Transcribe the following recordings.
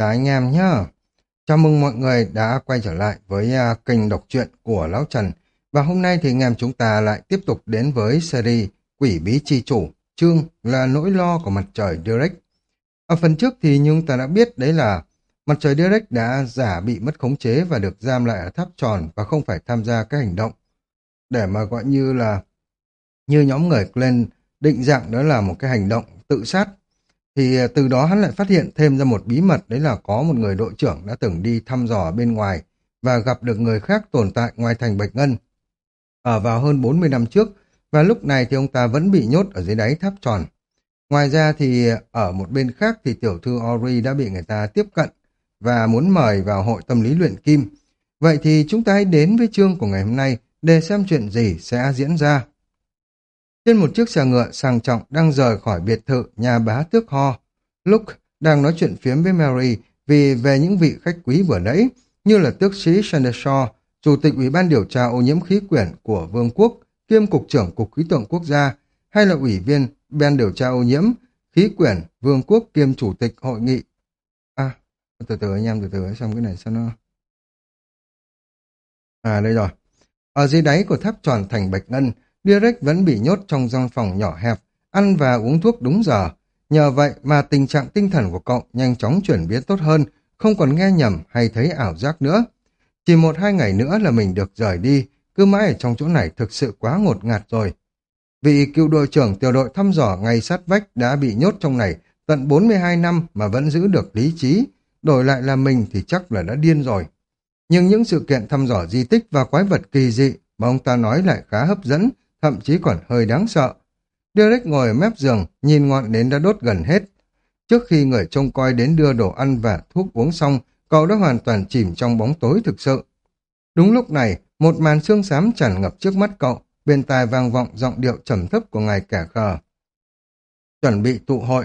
Chào anh em nhá. Chào mừng mọi người đã quay trở lại với uh, kênh đọc truyện của Lão Trần. Và hôm nay thì anh em chúng ta lại tiếp tục đến với series Quỷ Bí Chi Chủ, chương là nỗi lo của mặt trời Direct. Ở phần trước thì chúng ta đã biết đấy là mặt trời Direct đã giả bị mất khống chế và được giam lại ở tháp tròn và không phải tham gia các hành động. Để mà gọi như là như nhóm người Glenn định dạng đó là một cái hành động tự sát thì à, từ đó hắn lại phát hiện thêm ra một bí mật đấy là có một người đội trưởng đã từng đi thăm dò bên ngoài và gặp được người khác tồn tại ngoài thành Bạch Ngân. Ở vào hơn 40 năm trước, và lúc này thì ông ta vẫn bị nhốt ở dưới đáy tháp tròn. Ngoài ra thì à, ở một bên khác thì tiểu thư Ori đã bị người ta tiếp cận và muốn mời vào hội tâm lý luyện kim. Vậy thì chúng ta hãy đến với chương của ngày hôm nay để xem chuyện gì sẽ diễn ra. Trên một chiếc xe ngựa sang trọng đang rời khỏi biệt thự nhà bá tước ho. Luke đang nói chuyện phiếm với Mary vì về những vị khách quý vừa nãy, như là tước sĩ Sandershaw, chủ tịch ủy ban điều tra ô nhiễm khí quyển của Vương quốc, kiêm cục trưởng cục khí tượng quốc gia, hay là ủy viên ban điều tra ô nhiễm khí quyển Vương quốc kiêm chủ tịch hội nghị. À, từ từ anh em từ từ xong cái này sao nó... À đây rồi. Ở dưới đáy của tháp tròn thành Bạch Ngân, Direct vẫn bị nhốt trong gian phòng nhỏ hẹp, ăn và uống thuốc đúng giờ. Nhờ vậy mà tình trạng tinh thần của cậu nhanh chóng chuyển biến tốt hơn, không còn nghe nhầm hay thấy ảo giác nữa. Chỉ một hai ngày nữa là mình được rời đi, cứ mãi ở trong chỗ này thực sự quá ngột ngạt rồi. Vị cựu đội trưởng tiểu đội thăm dò ngay sát vách đã bị nhốt trong này tận 42 năm mà vẫn giữ được lý trí, đổi lại là mình thì chắc là đã điên rồi. Nhưng những sự kiện thăm dò di tích và quái vật kỳ dị mà ông ta nói lại khá hấp dẫn, thậm chí còn hơi đáng sợ. Derek ngồi ở mép giường, nhìn ngọn nến đã đốt gần hết. Trước khi người trông coi đến đưa đồ ăn và thuốc uống xong, cậu đã hoàn toàn chìm trong bóng tối thực sự. Đúng lúc này, một màn xương xám tràn ngập trước mắt cậu, bên tai vang vọng giọng điệu trầm thấp của ngài kẻ khờ. Chuẩn bị tụ hội.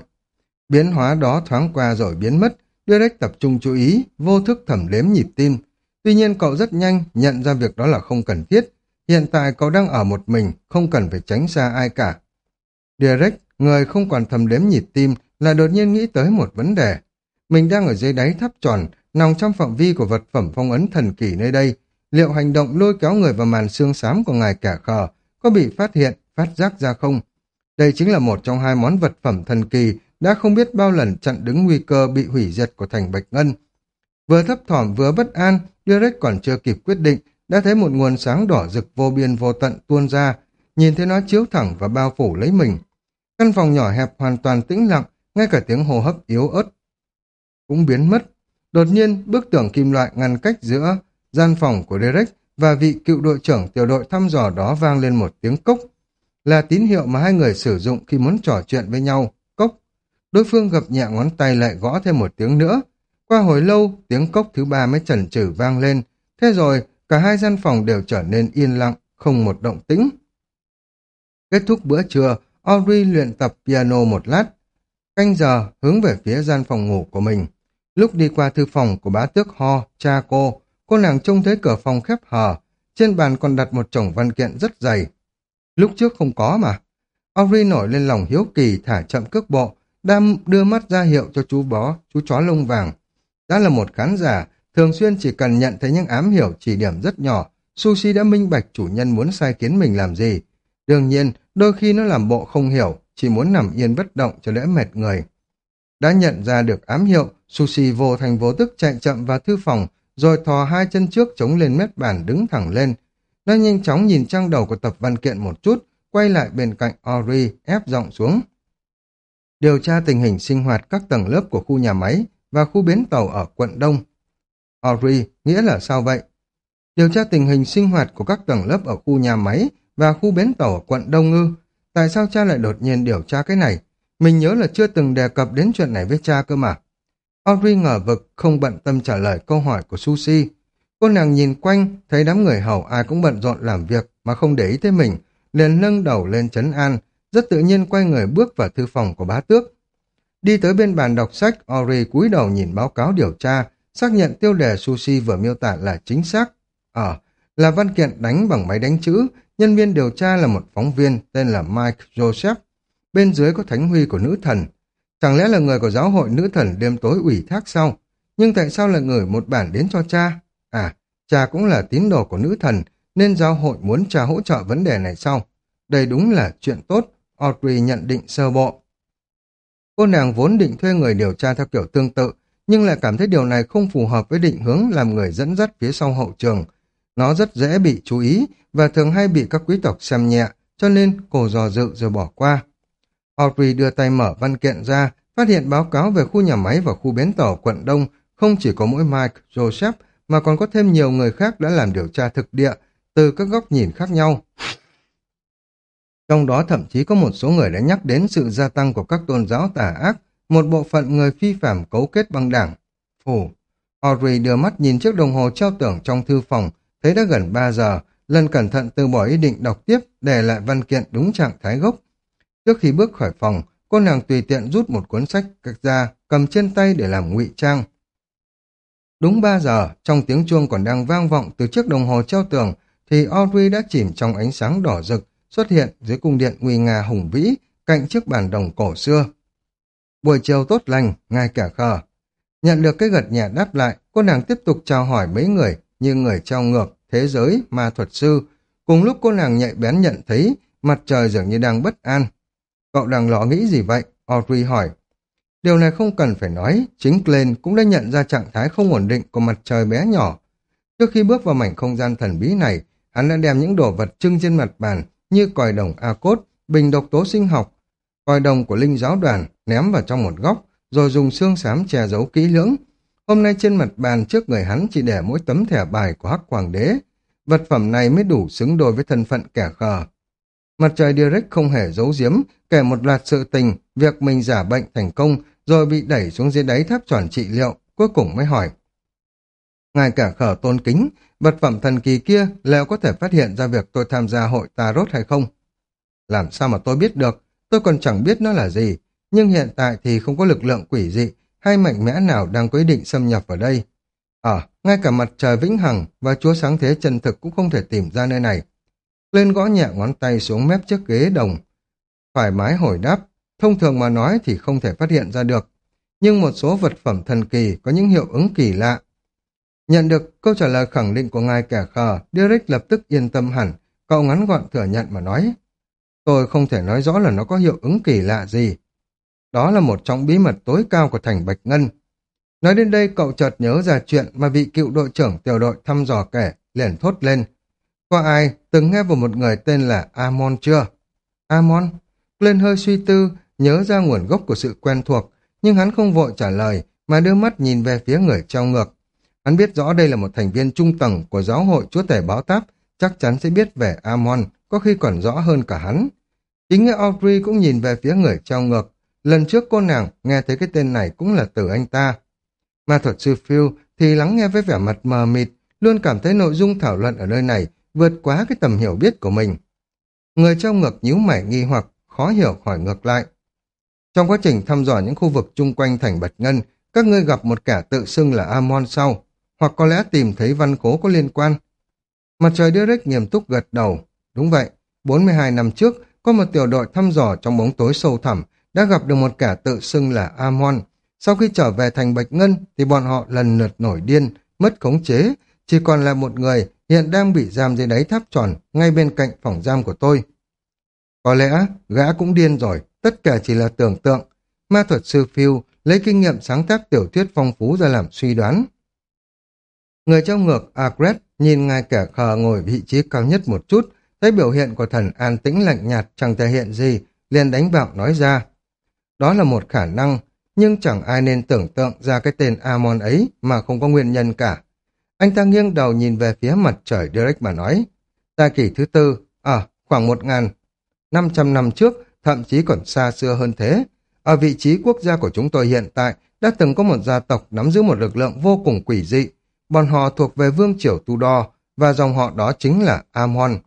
Biến hóa đó thoáng qua rồi biến mất, Derek tập trung chú ý, vô thức thẩm đếm nhịp tim. Tuy nhiên cậu rất nhanh nhận ra việc đó là không cần thiết, Hiện tại cậu đang ở một mình, không cần phải tránh xa ai cả. Derek, người không còn thầm đếm nhịp tim, là đột nhiên nghĩ tới một vấn đề. Mình đang ở dưới đáy tháp tròn, nằm trong phạm vi của vật phẩm phong ấn thần kỳ nơi đây. Liệu hành động lôi kéo người vào màn xương xám của ngài kẻ khờ có bị phát hiện, phát giác ra không? Đây chính là một trong hai món vật phẩm thần kỳ đã không biết bao lần chặn đứng nguy cơ bị hủy diệt của thành Bạch Ngân. Vừa thấp thỏm vừa bất an, Derek còn chưa kịp quyết định đã thấy một nguồn sáng đỏ rực vô biên vô tận tuôn ra, nhìn thấy nó chiếu thẳng và bao phủ lấy mình. Căn phòng nhỏ hẹp hoàn toàn tĩnh lặng, ngay cả tiếng hô hấp yếu ớt cũng biến mất. Đột nhiên, bức tường kim loại ngăn cách giữa gian phòng của Derek và vị cựu đội trưởng tiểu đội thăm dò đó vang lên một tiếng cốc. Là tín hiệu mà hai người sử dụng khi muốn trò chuyện với nhau, cốc. Đối phương gập nhẹ ngón tay lại gõ thêm một tiếng nữa. Qua hồi lâu, tiếng cốc thứ ba mới chần chừ vang lên. Thế rồi, cả hai gian phòng đều trở nên yên lặng, không một động tĩnh. Kết thúc bữa trưa, Audrey luyện tập piano một lát. Canh giờ hướng về phía gian phòng ngủ của mình. Lúc đi qua thư phòng của bá tước Ho, cha cô, cô nàng trông thấy cửa phòng khép hờ, trên bàn còn đặt một chồng văn kiện rất dày. Lúc trước không có mà. Audrey nổi lên lòng hiếu kỳ thả chậm cước bộ, đam đưa mắt ra hiệu cho chú bó, chú chó lông vàng. Đã là một khán giả, Thường xuyên chỉ cần nhận thấy những ám hiểu chỉ điểm rất nhỏ, Sushi đã minh bạch chủ nhân muốn sai kiến mình làm gì. Đương nhiên, đôi khi nó làm bộ không hiểu, chỉ muốn nằm yên bất động cho đỡ mệt người. Đã nhận ra được ám hiệu, Sushi vô thành vô tức chạy chậm vào thư phòng, rồi thò hai chân trước chống lên mét bàn đứng thẳng lên. Nó nhanh chóng nhìn trang đầu của tập văn kiện một chút, quay lại bên cạnh Ori, ép giọng xuống. Điều tra tình hình sinh hoạt các tầng lớp của khu nhà máy và khu bến tàu ở quận Đông. Ori, nghĩa là sao vậy? Điều tra tình hình sinh hoạt của các tầng lớp ở khu nhà máy và khu bến tàu ở quận Đông Ngư. Tại sao cha lại đột nhiên điều tra cái này? Mình nhớ là chưa từng đề cập đến chuyện này với cha cơ mà. Audrey ngờ vực, không bận tâm trả lời câu hỏi của Sushi. Cô nàng nhìn quanh, thấy đám người hầu ai cũng bận rộn làm việc mà không để ý tới mình, liền nâng đầu lên chấn an, rất tự nhiên quay người bước vào thư phòng của bá tước. Đi tới bên bàn đọc sách, Ori cúi đầu nhìn báo cáo điều tra, xác nhận tiêu đề sushi vừa miêu tả là chính xác. Ở, ờ, là văn kiện đánh bằng máy đánh chữ, nhân viên điều tra là một phóng viên tên là Mike Joseph. Bên dưới có thánh huy của nữ thần. Chẳng lẽ là người của giáo hội nữ thần đêm tối ủy thác sau? nhưng tại sao lại gửi một bản đến cho cha? À, cha cũng là tín đồ của nữ thần, nên giáo hội muốn cha hỗ trợ vấn đề này sau. Đây đúng là chuyện tốt, Audrey nhận định sơ bộ. Cô nàng vốn định thuê người điều tra theo kiểu tương tự, nhưng lại cảm thấy điều này không phù hợp với định hướng làm người dẫn dắt phía sau hậu trường. Nó rất dễ bị chú ý và thường hay bị các quý tộc xem nhẹ, cho nên cô dò dự rồi bỏ qua. Audrey đưa tay mở văn kiện ra, phát hiện báo cáo về khu nhà máy và khu bến tàu quận Đông không chỉ có mỗi Mike, Joseph mà còn có thêm nhiều người khác đã làm điều tra thực địa từ các góc nhìn khác nhau. Trong đó thậm chí có một số người đã nhắc đến sự gia tăng của các tôn giáo tà ác, một bộ phận người phi phạm cấu kết băng đảng. Phủ, Audrey đưa mắt nhìn chiếc đồng hồ treo tưởng trong thư phòng, thấy đã gần 3 giờ, lần cẩn thận từ bỏ ý định đọc tiếp, để lại văn kiện đúng trạng thái gốc. Trước khi bước khỏi phòng, cô nàng tùy tiện rút một cuốn sách ra, cầm trên tay để làm ngụy trang. Đúng 3 giờ, trong tiếng chuông còn đang vang vọng từ chiếc đồng hồ treo tường, thì Audrey đã chìm trong ánh sáng đỏ rực, xuất hiện dưới cung điện nguy nga hùng vĩ, cạnh chiếc bàn đồng cổ xưa. Buổi chiều tốt lành, ngay cả khờ. Nhận được cái gật nhẹ đáp lại, cô nàng tiếp tục chào hỏi mấy người như người trao ngược, thế giới, ma thuật sư. Cùng lúc cô nàng nhạy bén nhận thấy mặt trời dường như đang bất an. Cậu đang lo nghĩ gì vậy? Audrey hỏi. Điều này không cần phải nói, chính Glenn cũng đã nhận ra trạng thái không ổn định của mặt trời bé nhỏ. Trước khi bước vào mảnh không gian thần bí này, hắn đã đem những đồ vật trưng trên mặt bàn như còi đồng A-cốt, bình độc tố sinh học, vòi đồng của linh giáo đoàn ném vào trong một góc, rồi dùng xương xám che giấu kỹ lưỡng. Hôm nay trên mặt bàn trước người hắn chỉ để mỗi tấm thẻ bài của Hắc Hoàng đế. Vật phẩm này mới đủ xứng đôi với thân phận kẻ khờ. Mặt trời Direct không hề giấu giếm, kể một loạt sự tình, việc mình giả bệnh thành công, rồi bị đẩy xuống dưới đáy tháp tròn trị liệu, cuối cùng mới hỏi. Ngài cả khờ tôn kính, vật phẩm thần kỳ kia liệu có thể phát hiện ra việc tôi tham gia hội Tarot hay không? Làm sao mà tôi biết được, tôi còn chẳng biết nó là gì, nhưng hiện tại thì không có lực lượng quỷ dị hay mạnh mẽ nào đang có ý định xâm nhập vào đây. à ngay cả mặt trời vĩnh hằng và chúa sáng thế chân thực cũng không thể tìm ra nơi này. Lên gõ nhẹ ngón tay xuống mép chiếc ghế đồng. Thoải mái hồi đáp, thông thường mà nói thì không thể phát hiện ra được. Nhưng một số vật phẩm thần kỳ có những hiệu ứng kỳ lạ. Nhận được câu trả lời khẳng định của ngài kẻ khờ, Derek lập tức yên tâm hẳn, cậu ngắn gọn thừa nhận mà nói. Tôi không thể nói rõ là nó có hiệu ứng kỳ lạ gì. Đó là một trong bí mật tối cao của thành Bạch Ngân. Nói đến đây cậu chợt nhớ ra chuyện mà vị cựu đội trưởng tiểu đội thăm dò kể, liền thốt lên. Có ai từng nghe về một người tên là Amon chưa? Amon? Lên hơi suy tư, nhớ ra nguồn gốc của sự quen thuộc, nhưng hắn không vội trả lời, mà đưa mắt nhìn về phía người trao ngược. Hắn biết rõ đây là một thành viên trung tầng của giáo hội chúa tể báo táp, chắc chắn sẽ biết về Amon, có khi còn rõ hơn cả hắn. Chính nghĩa Audrey cũng nhìn về phía người trao ngược. Lần trước cô nàng nghe thấy cái tên này cũng là từ anh ta. Ma thuật sư Phil thì lắng nghe với vẻ mặt mờ mịt, luôn cảm thấy nội dung thảo luận ở nơi này vượt quá cái tầm hiểu biết của mình. Người trao ngược nhíu mày nghi hoặc, khó hiểu hỏi ngược lại. Trong quá trình thăm dò những khu vực chung quanh thành Bạch Ngân, các ngươi gặp một kẻ tự xưng là Amon sau, hoặc có lẽ tìm thấy văn cố có liên quan. Mặt trời Derek nghiêm túc gật đầu. Đúng vậy, 42 năm trước, có một tiểu đội thăm dò trong bóng tối sâu thẳm đã gặp được một kẻ tự xưng là Amon. Sau khi trở về thành Bạch Ngân thì bọn họ lần lượt nổi điên, mất khống chế, chỉ còn là một người hiện đang bị giam dưới đáy tháp tròn ngay bên cạnh phòng giam của tôi. Có lẽ gã cũng điên rồi, tất cả chỉ là tưởng tượng. Ma thuật sư Phil lấy kinh nghiệm sáng tác tiểu thuyết phong phú ra làm suy đoán. Người trong ngược Agret nhìn ngài kẻ khờ ngồi vị trí cao nhất một chút, thấy biểu hiện của thần an tĩnh lạnh nhạt chẳng thể hiện gì, liền đánh bạo nói ra. Đó là một khả năng, nhưng chẳng ai nên tưởng tượng ra cái tên Amon ấy mà không có nguyên nhân cả. Anh ta nghiêng đầu nhìn về phía mặt trời Derek mà nói. Ta kỷ thứ tư, ở à, khoảng một ngàn, năm trăm năm trước, thậm chí còn xa xưa hơn thế. Ở vị trí quốc gia của chúng tôi hiện tại, đã từng có một gia tộc nắm giữ một lực lượng vô cùng quỷ dị. Bọn họ thuộc về vương triều Tudor, và dòng họ đó chính là Amon.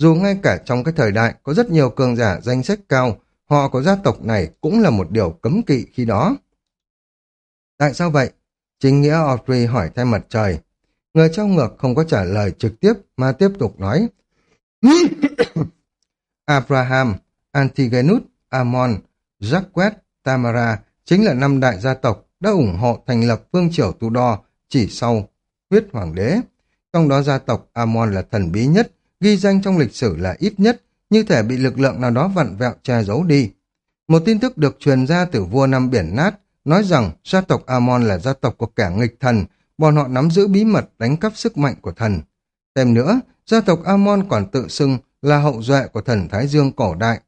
Dù ngay cả trong cái thời đại có rất nhiều cường giả danh sách cao, họ của gia tộc này cũng là một điều cấm kỵ khi đó. Tại sao vậy? Chính nghĩa Audrey hỏi thay mặt trời. Người trong ngược không có trả lời trực tiếp mà tiếp tục nói. Abraham, Antigenus, Amon, Jacques, Tamara chính là năm đại gia tộc đã ủng hộ thành lập vương triều Tudor chỉ sau huyết hoàng đế. Trong đó gia tộc Amon là thần bí nhất, ghi danh trong lịch sử là ít nhất, như thể bị lực lượng nào đó vặn vẹo che giấu đi. Một tin tức được truyền ra từ vua năm biển nát, nói rằng gia tộc Amon là gia tộc của kẻ nghịch thần, bọn họ nắm giữ bí mật đánh cắp sức mạnh của thần. Thêm nữa, gia tộc Amon còn tự xưng là hậu duệ của thần Thái Dương cổ đại.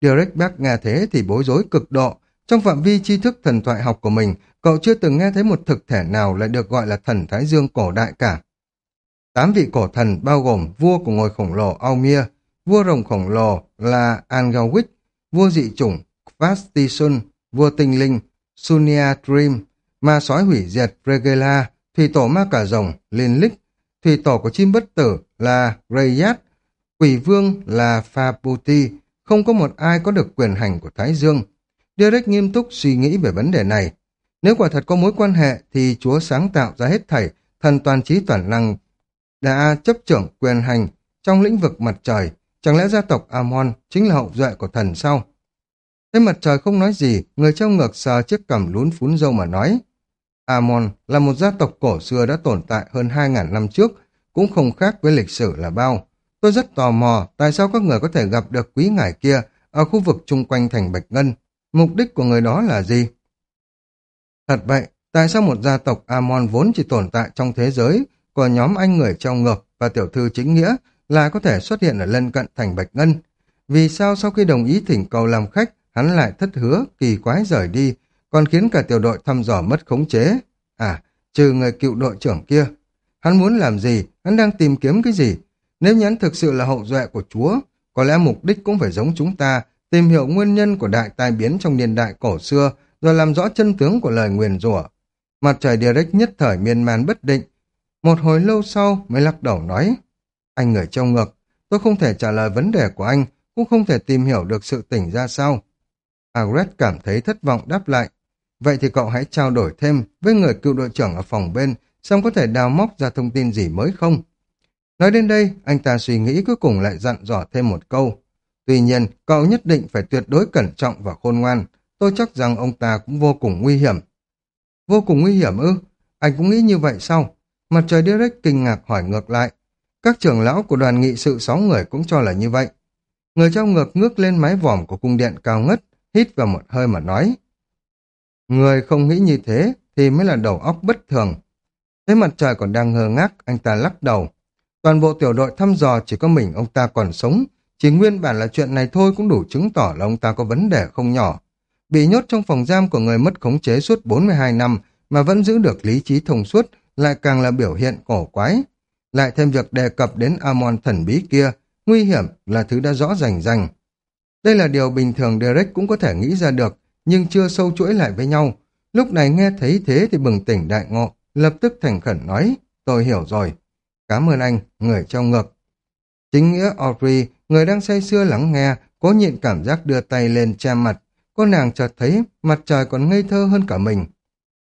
Derek Beck nghe thế thì bối rối cực độ. Trong phạm vi tri thức thần thoại học của mình, cậu chưa từng nghe thấy một thực thể nào lại được gọi là thần Thái Dương cổ đại cả. Tám vị cổ thần bao gồm vua của ngôi khổng lồ Aumir, vua rồng khổng lồ là Angawick, vua dị chủng Vastisun, vua tinh linh Sunia Dream, ma sói hủy diệt Regela, thủy tổ ma cả rồng Linlick, thủy tổ của chim bất tử là Rayat, quỷ vương là Faputi, không có một ai có được quyền hành của Thái Dương. Derek nghiêm túc suy nghĩ về vấn đề này. Nếu quả thật có mối quan hệ thì Chúa sáng tạo ra hết thảy, thần toàn trí toàn năng đã chấp trưởng quyền hành trong lĩnh vực mặt trời. Chẳng lẽ gia tộc Amon chính là hậu duệ của thần sao? Thế mặt trời không nói gì, người trong ngược sờ chiếc cằm lún phún dâu mà nói. Amon là một gia tộc cổ xưa đã tồn tại hơn 2.000 năm trước, cũng không khác với lịch sử là bao. Tôi rất tò mò tại sao các người có thể gặp được quý ngài kia ở khu vực chung quanh thành Bạch Ngân. Mục đích của người đó là gì? Thật vậy, tại sao một gia tộc Amon vốn chỉ tồn tại trong thế giới của nhóm anh người trong ngược và tiểu thư chính nghĩa là có thể xuất hiện ở lân cận thành Bạch Ngân? Vì sao sau khi đồng ý thỉnh cầu làm khách, hắn lại thất hứa, kỳ quái rời đi, còn khiến cả tiểu đội thăm dò mất khống chế? À, trừ người cựu đội trưởng kia. Hắn muốn làm gì? Hắn đang tìm kiếm cái gì? Nếu nhắn thực sự là hậu duệ của Chúa, có lẽ mục đích cũng phải giống chúng ta, tìm hiểu nguyên nhân của đại tai biến trong niên đại cổ xưa, rồi làm rõ chân tướng của lời nguyền rủa. Mặt trời direct nhất thời miên man bất định. Một hồi lâu sau mới lắc đầu nói, anh người trông ngược, tôi không thể trả lời vấn đề của anh, cũng không thể tìm hiểu được sự tỉnh ra sao. Agret cảm thấy thất vọng đáp lại, vậy thì cậu hãy trao đổi thêm với người cựu đội trưởng ở phòng bên, xem có thể đào móc ra thông tin gì mới không. Nói đến đây, anh ta suy nghĩ cuối cùng lại dặn dò thêm một câu. Tuy nhiên, cậu nhất định phải tuyệt đối cẩn trọng và khôn ngoan. Tôi chắc rằng ông ta cũng vô cùng nguy hiểm. Vô cùng nguy hiểm ư? Anh cũng nghĩ như vậy sao? Mặt trời Derek kinh ngạc hỏi ngược lại. Các trưởng lão của đoàn nghị sự sáu người cũng cho là như vậy. Người trong ngược ngước lên mái vòm của cung điện cao ngất, hít vào một hơi mà nói. Người không nghĩ như thế thì mới là đầu óc bất thường. Thế mặt trời còn đang ngơ ngác, anh ta lắc đầu. Toàn bộ tiểu đội thăm dò chỉ có mình ông ta còn sống. Chỉ nguyên bản là chuyện này thôi cũng đủ chứng tỏ là ông ta có vấn đề không nhỏ. Bị nhốt trong phòng giam của người mất khống chế suốt 42 năm mà vẫn giữ được lý trí thông suốt lại càng là biểu hiện cổ quái. Lại thêm việc đề cập đến Amon thần bí kia, nguy hiểm là thứ đã rõ rành rành. Đây là điều bình thường Derek cũng có thể nghĩ ra được, nhưng chưa sâu chuỗi lại với nhau. Lúc này nghe thấy thế thì bừng tỉnh đại ngộ, lập tức thành khẩn nói, tôi hiểu rồi. Cảm ơn anh, người trong ngực. Chính nghĩa Audrey, người đang say sưa lắng nghe, cố nhịn cảm giác đưa tay lên che mặt. Cô nàng chợt thấy mặt trời còn ngây thơ hơn cả mình.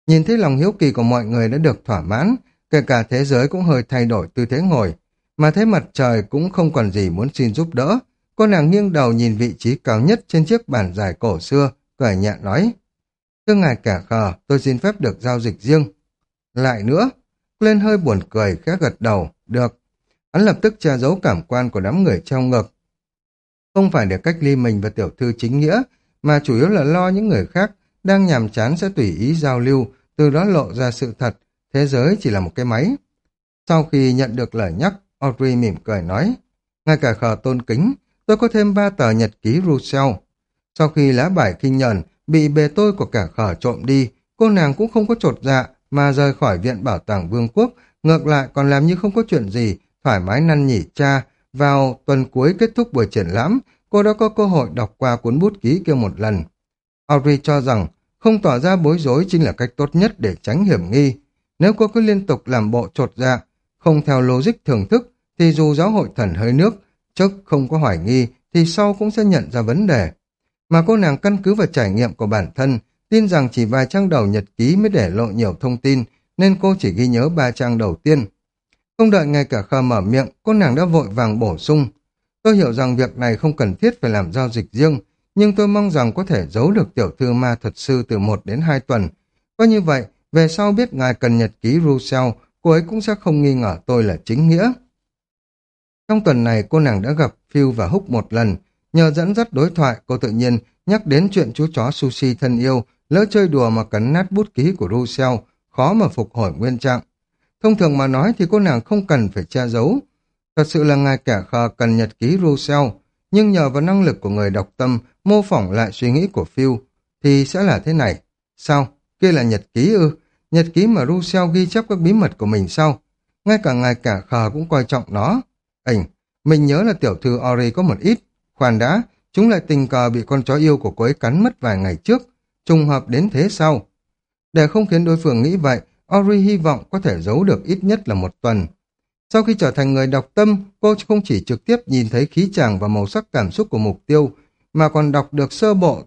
Nhìn thấy lòng hiếu kỳ của mọi người đã được thỏa mãn, kể cả thế giới cũng hơi thay đổi tư thế ngồi. Mà thấy mặt trời cũng không còn gì muốn xin giúp đỡ. Cô nàng nghiêng đầu nhìn vị trí cao nhất trên chiếc bàn dài cổ xưa, cười nhẹ nói. Thưa ngài cả khờ, tôi xin phép được giao dịch riêng. Lại nữa, lên hơi buồn cười, khẽ gật đầu. Được. Hắn lập tức che giấu cảm quan của đám người trong ngực. Không phải để cách ly mình và tiểu thư chính nghĩa, mà chủ yếu là lo những người khác đang nhàm chán sẽ tùy ý giao lưu, từ đó lộ ra sự thật, thế giới chỉ là một cái máy. Sau khi nhận được lời nhắc, Audrey mỉm cười nói, ngay cả khờ tôn kính, tôi có thêm ba tờ nhật ký Rousseau. Sau khi lá bài kinh nhờn bị bề tôi của cả khờ trộm đi, cô nàng cũng không có trột dạ, mà rời khỏi viện bảo tàng vương quốc, ngược lại còn làm như không có chuyện gì, thoải mái năn nhỉ cha. Vào tuần cuối kết thúc buổi triển lãm, cô đã có cơ hội đọc qua cuốn bút ký kia một lần. Audrey cho rằng không tỏ ra bối rối chính là cách tốt nhất để tránh hiểm nghi. Nếu cô cứ liên tục làm bộ trột dạ, không theo logic thưởng thức, thì dù giáo hội thần hơi nước, trước không có hoài nghi, thì sau cũng sẽ nhận ra vấn đề. Mà cô nàng căn cứ vào trải nghiệm của bản thân, tin rằng chỉ vài trang đầu nhật ký mới để lộ nhiều thông tin, nên cô chỉ ghi nhớ ba trang đầu tiên. Không đợi ngay cả khờ mở miệng, cô nàng đã vội vàng bổ sung. Tôi hiểu rằng việc này không cần thiết phải làm giao dịch riêng, nhưng tôi mong rằng có thể giấu được tiểu thư ma thuật sư từ một đến hai tuần. Có như vậy, về sau biết ngài cần nhật ký Rousseau, cô ấy cũng sẽ không nghi ngờ tôi là chính nghĩa. Trong tuần này cô nàng đã gặp Phil và Húc một lần, nhờ dẫn dắt đối thoại cô tự nhiên nhắc đến chuyện chú chó sushi thân yêu, lỡ chơi đùa mà cắn nát bút ký của Rousseau, khó mà phục hồi nguyên trạng. Thông thường mà nói thì cô nàng không cần phải che giấu. Thật sự là ngài kẻ khờ cần nhật ký Rousseau, nhưng nhờ vào năng lực của người đọc tâm mô phỏng lại suy nghĩ của Phil, thì sẽ là thế này. Sao? Kia là nhật ký ư? Nhật ký mà Rousseau ghi chép các bí mật của mình sao? Ngay cả ngài cả khờ cũng coi trọng nó. Ảnh, mình nhớ là tiểu thư Ori có một ít. Khoan đã, chúng lại tình cờ bị con chó yêu của cô ấy cắn mất vài ngày trước. Trùng hợp đến thế sau. Để không khiến đối phương nghĩ vậy, Ori hy vọng có thể giấu được ít nhất là một tuần. Sau khi trở thành người đọc tâm, cô không chỉ trực tiếp nhìn thấy khí chàng và màu sắc cảm xúc của mục tiêu, mà còn đọc được sơ bộ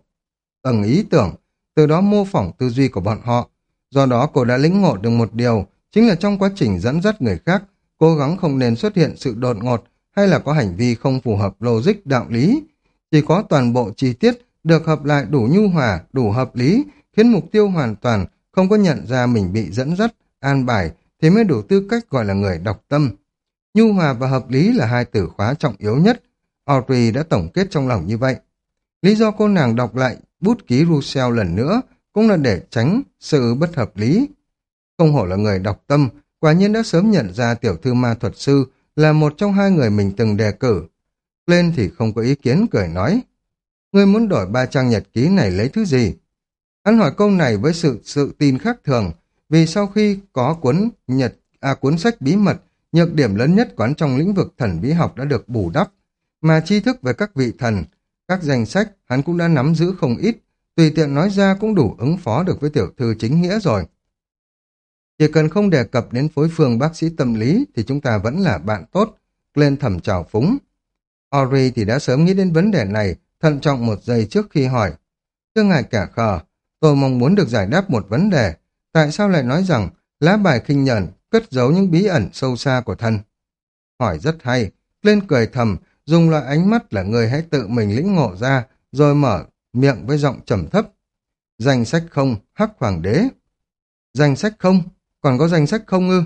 tầng ý tưởng, từ đó mô phỏng tư duy của bọn họ. Do đó cô đã lĩnh ngộ được một điều, chính là trong quá trình dẫn dắt người khác, cố gắng không nên xuất hiện sự đột ngột hay là có hành vi không phù hợp logic đạo lý. Chỉ có toàn bộ chi tiết được hợp lại đủ nhu hòa, đủ hợp lý, khiến mục tiêu hoàn toàn không có nhận ra mình bị dẫn dắt, an bài, thì mới đủ tư cách gọi là người đọc tâm. Nhu hòa và hợp lý là hai từ khóa trọng yếu nhất. Audrey đã tổng kết trong lòng như vậy. Lý do cô nàng đọc lại bút ký Rousseau lần nữa cũng là để tránh sự bất hợp lý. Không hổ là người đọc tâm, quả nhiên đã sớm nhận ra tiểu thư ma thuật sư là một trong hai người mình từng đề cử. Lên thì không có ý kiến cười nói. Ngươi muốn đổi ba trang nhật ký này lấy thứ gì? Hắn hỏi câu này với sự sự tin khác thường, vì sau khi có cuốn nhật à, cuốn sách bí mật, nhược điểm lớn nhất quán trong lĩnh vực thần bí học đã được bù đắp, mà tri thức về các vị thần, các danh sách hắn cũng đã nắm giữ không ít, tùy tiện nói ra cũng đủ ứng phó được với tiểu thư chính nghĩa rồi. Chỉ cần không đề cập đến phối phương bác sĩ tâm lý thì chúng ta vẫn là bạn tốt, lên thầm trào phúng. Ori thì đã sớm nghĩ đến vấn đề này, thận trọng một giây trước khi hỏi. Thưa ngài cả khờ, tôi mong muốn được giải đáp một vấn đề. Tại sao lại nói rằng lá bài khinh nhẫn cất giấu những bí ẩn sâu xa của thân? Hỏi rất hay, lên cười thầm, dùng loại ánh mắt là người hãy tự mình lĩnh ngộ ra, rồi mở miệng với giọng trầm thấp. Danh sách không, hắc hoàng đế. Danh sách không, còn có danh sách không ư?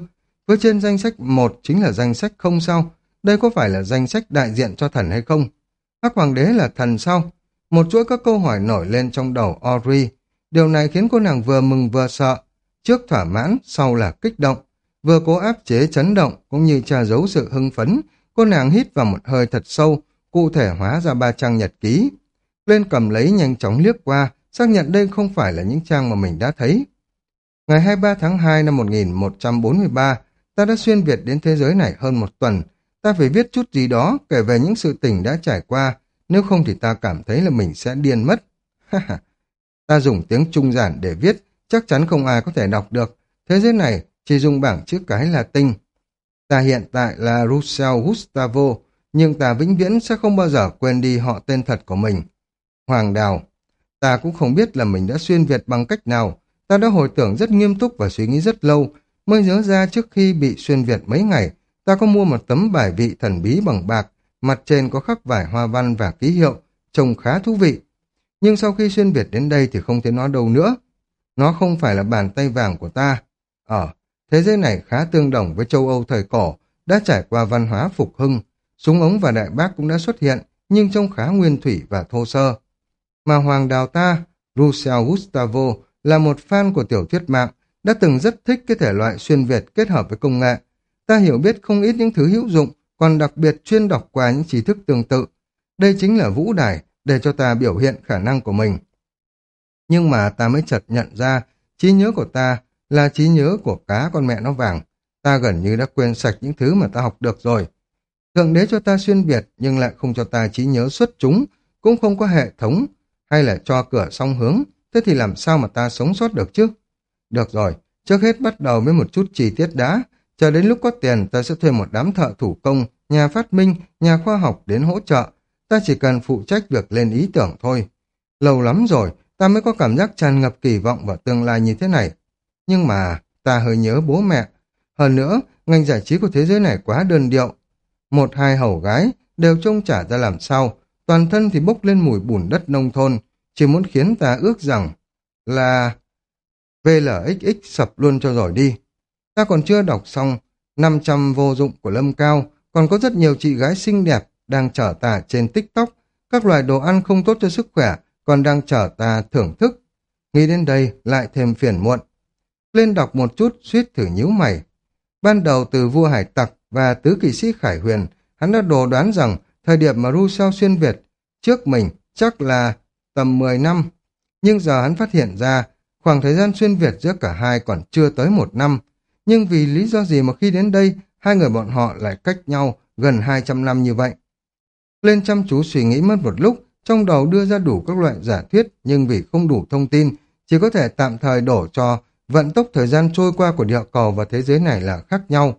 Với trên danh sách một chính là danh sách không sao? Đây có phải là danh sách đại diện cho thần hay không? Hắc hoàng đế là thần sao? Một chuỗi các câu hỏi nổi lên trong đầu Ori. Điều này khiến cô nàng vừa mừng vừa sợ. Trước thỏa mãn, sau là kích động. Vừa cố áp chế chấn động, cũng như tra giấu sự hưng phấn, Cô nàng hít vào một hơi thật sâu, cụ thể hóa ra ba trang nhật ký. Lên cầm lấy nhanh chóng liếc qua, xác nhận đây không phải là những trang mà mình đã thấy. Ngày 23 tháng 2 năm 1143, ta đã xuyên Việt đến thế giới này hơn một tuần. Ta phải viết chút gì đó kể về những sự tình đã trải qua, nếu không thì ta cảm thấy là mình sẽ điên mất. ta dùng tiếng trung giản để viết, chắc chắn không ai có thể đọc được. Thế giới này chỉ dùng bảng chữ cái là tinh, Ta hiện tại là Russell Gustavo, nhưng ta vĩnh viễn sẽ không bao giờ quên đi họ tên thật của mình. Hoàng Đào. Ta cũng không biết là mình đã xuyên Việt bằng cách nào. Ta đã hồi tưởng rất nghiêm túc và suy nghĩ rất lâu, mới nhớ ra trước khi bị xuyên Việt mấy ngày, ta có mua một tấm bài vị thần bí bằng bạc, mặt trên có khắc vải hoa văn và ký hiệu, trông khá thú vị. Nhưng sau khi xuyên Việt đến đây thì không thấy nó đâu nữa. Nó không phải là bàn tay vàng của ta. Ờ, Thế giới này khá tương đồng với châu Âu thời cổ, đã trải qua văn hóa phục hưng, súng ống và đại bác cũng đã xuất hiện, nhưng trông khá nguyên thủy và thô sơ. Mà hoàng đào ta, Russell Gustavo, là một fan của tiểu thuyết mạng, đã từng rất thích cái thể loại xuyên Việt kết hợp với công nghệ. Ta hiểu biết không ít những thứ hữu dụng, còn đặc biệt chuyên đọc qua những trí thức tương tự. Đây chính là vũ đài để cho ta biểu hiện khả năng của mình. Nhưng mà ta mới chợt nhận ra, trí nhớ của ta là trí nhớ của cá con mẹ nó vàng. Ta gần như đã quên sạch những thứ mà ta học được rồi. Thượng đế cho ta xuyên Việt nhưng lại không cho ta trí nhớ xuất chúng, cũng không có hệ thống, hay là cho cửa song hướng, thế thì làm sao mà ta sống sót được chứ? Được rồi, trước hết bắt đầu với một chút chi tiết đã, chờ đến lúc có tiền ta sẽ thuê một đám thợ thủ công, nhà phát minh, nhà khoa học đến hỗ trợ, ta chỉ cần phụ trách việc lên ý tưởng thôi. Lâu lắm rồi, ta mới có cảm giác tràn ngập kỳ vọng vào tương lai như thế này. Nhưng mà ta hơi nhớ bố mẹ. Hơn nữa, ngành giải trí của thế giới này quá đơn điệu. Một hai hầu gái đều trông trả ra làm sao, toàn thân thì bốc lên mùi bùn đất nông thôn, chỉ muốn khiến ta ước rằng là... VLXX sập luôn cho rồi đi. Ta còn chưa đọc xong 500 vô dụng của Lâm Cao, còn có rất nhiều chị gái xinh đẹp đang chở ta trên TikTok. Các loại đồ ăn không tốt cho sức khỏe, còn đang chở ta thưởng thức. Nghĩ đến đây lại thêm phiền muộn. Lên đọc một chút, suýt thử nhíu mày. Ban đầu từ vua hải tặc và tứ kỵ sĩ Khải Huyền, hắn đã đồ đoán rằng thời điểm mà Rousseau xuyên Việt trước mình chắc là tầm 10 năm. Nhưng giờ hắn phát hiện ra khoảng thời gian xuyên Việt giữa cả hai còn chưa tới một năm. Nhưng vì lý do gì mà khi đến đây, hai người bọn họ lại cách nhau gần 200 năm như vậy? Lên chăm chú suy nghĩ mất một lúc, trong đầu đưa ra đủ các loại giả thuyết, nhưng vì không đủ thông tin, chỉ có thể tạm thời đổ cho vận tốc thời gian trôi qua của địa cầu và thế giới này là khác nhau.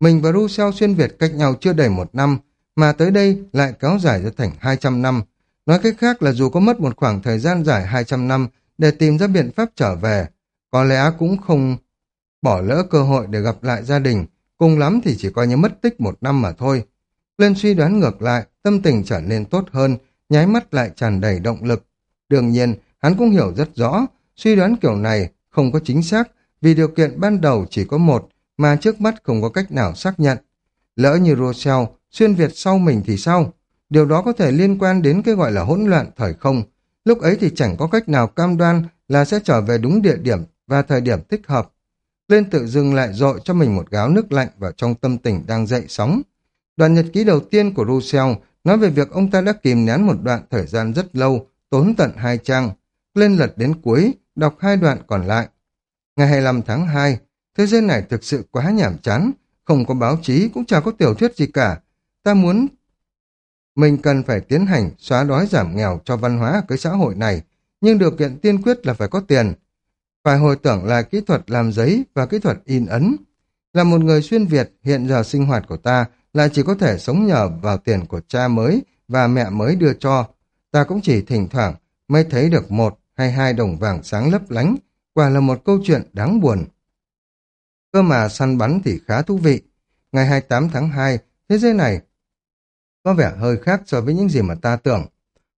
Mình và Rousseau xuyên Việt cách nhau chưa đầy một năm, mà tới đây lại kéo dài ra thành 200 năm. Nói cách khác là dù có mất một khoảng thời gian dài 200 năm để tìm ra biện pháp trở về, có lẽ cũng không bỏ lỡ cơ hội để gặp lại gia đình, cùng lắm thì chỉ coi như mất tích một năm mà thôi. Lên suy đoán ngược lại, tâm tình trở nên tốt hơn, nháy mắt lại tràn đầy động lực. Đương nhiên, hắn cũng hiểu rất rõ, suy đoán kiểu này không có chính xác, vì điều kiện ban đầu chỉ có một, mà trước mắt không có cách nào xác nhận. Lỡ như Rochelle xuyên Việt sau mình thì sao? Điều đó có thể liên quan đến cái gọi là hỗn loạn thời không. Lúc ấy thì chẳng có cách nào cam đoan là sẽ trở về đúng địa điểm và thời điểm thích hợp. Lên tự dưng lại dội cho mình một gáo nước lạnh vào trong tâm tình đang dậy sóng. Đoạn nhật ký đầu tiên của Rousseau nói về việc ông ta đã kìm nén một đoạn thời gian rất lâu, tốn tận hai trang. Lên lật đến cuối, đọc hai đoạn còn lại. Ngày 25 tháng 2, thế giới này thực sự quá nhảm chán, không có báo chí cũng chẳng có tiểu thuyết gì cả. Ta muốn mình cần phải tiến hành xóa đói giảm nghèo cho văn hóa cái xã hội này, nhưng điều kiện tiên quyết là phải có tiền. Phải hồi tưởng lại kỹ thuật làm giấy và kỹ thuật in ấn. Là một người xuyên Việt, hiện giờ sinh hoạt của ta là chỉ có thể sống nhờ vào tiền của cha mới và mẹ mới đưa cho. Ta cũng chỉ thỉnh thoảng mới thấy được một hay hai đồng vàng sáng lấp lánh, quả là một câu chuyện đáng buồn. Cơ mà săn bắn thì khá thú vị. Ngày 28 tháng 2, thế giới này có vẻ hơi khác so với những gì mà ta tưởng.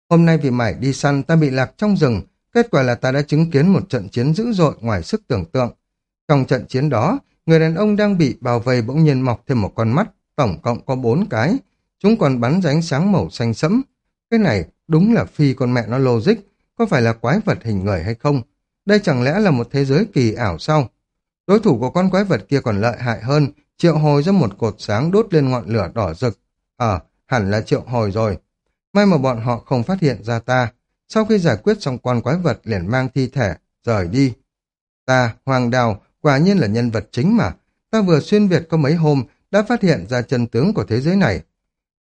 Hôm nay vì mải đi săn ta bị lạc trong rừng, kết quả là ta đã chứng kiến một trận chiến dữ dội ngoài sức tưởng tượng. Trong trận chiến đó, người đàn ông đang bị bao vây bỗng nhiên mọc thêm một con mắt, tổng cộng có bốn cái. Chúng còn bắn ra ánh sáng màu xanh sẫm. Cái này đúng là phi con mẹ nó logic, có phải là quái vật hình người hay không? Đây chẳng lẽ là một thế giới kỳ ảo sao? Đối thủ của con quái vật kia còn lợi hại hơn, triệu hồi ra một cột sáng đốt lên ngọn lửa đỏ rực. Ờ, hẳn là triệu hồi rồi. May mà bọn họ không phát hiện ra ta. Sau khi giải quyết xong con quái vật liền mang thi thể, rời đi. Ta, Hoàng Đào, quả nhiên là nhân vật chính mà. Ta vừa xuyên Việt có mấy hôm đã phát hiện ra chân tướng của thế giới này.